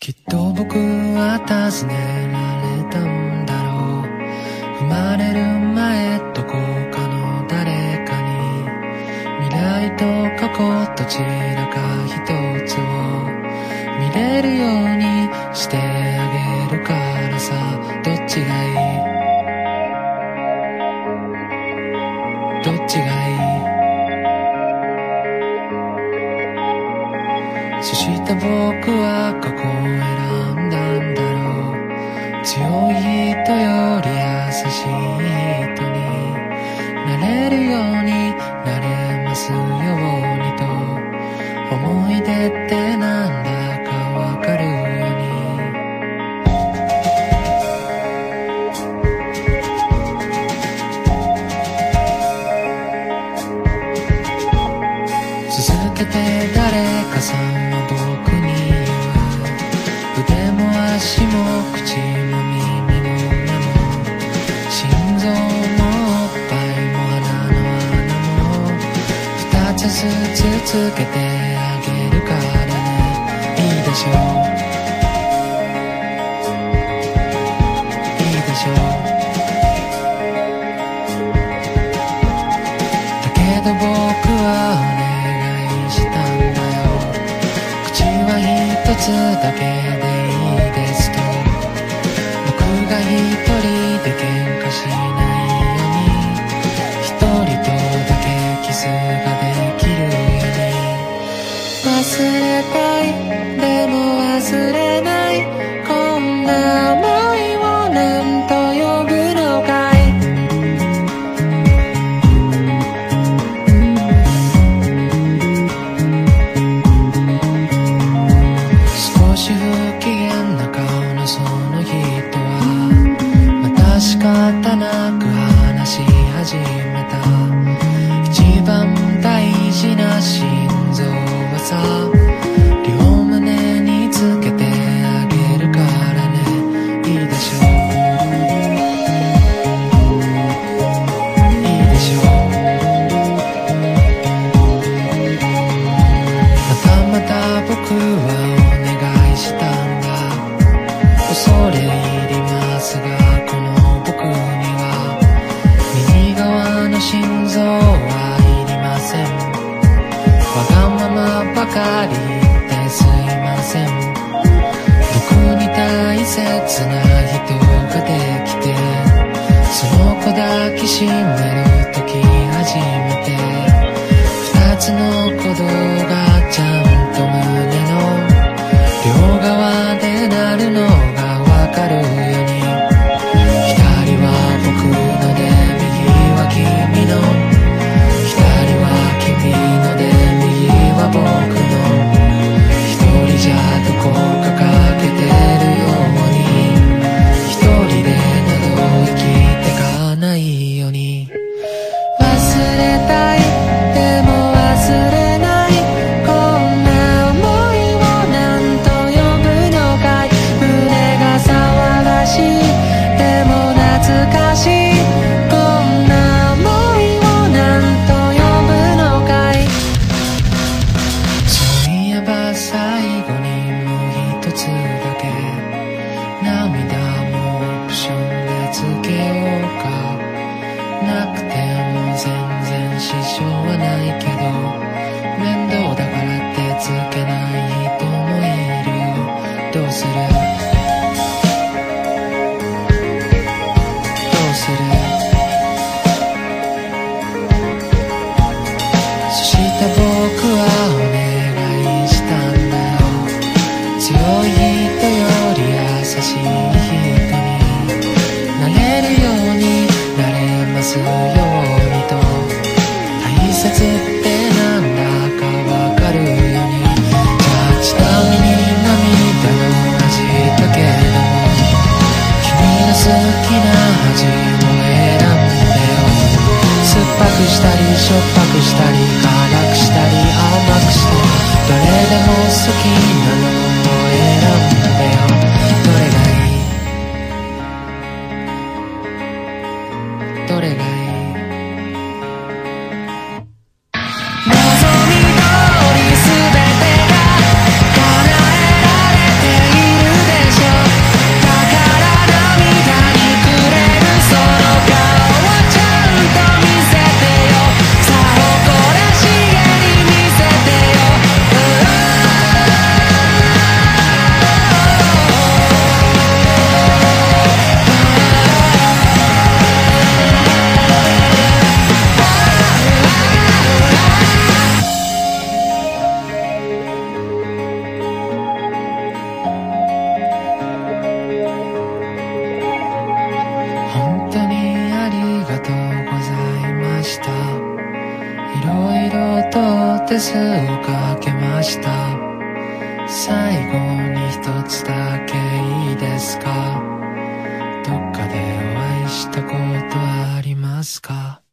きっと僕は尋ねられたんだろう生まれる前どこかの誰かに未来と過去どちらか一つを見れるようにしてあげるからさどっちがいい？どっちがいい？そして僕は過去思い出ってなんだかわかるように。続けて誰かさんは僕に言う腕も足も口も耳も目も心臓もおっぱいも鼻の穴も二つずつつけてでしょいいでしょう。だけど僕はお願いしたんだよ。口は一つだけでいいですと。僕が一人で喧嘩しないように。一人とだけキスができるように。忘れたい。で切な人ができてその子抱きしめぱくしたりしょっぱくしたり辛くしたり甘くしたりどれでも好き。色と手数をかけました。最後に一つだけいいですか？どっかでお会いしたことありますか？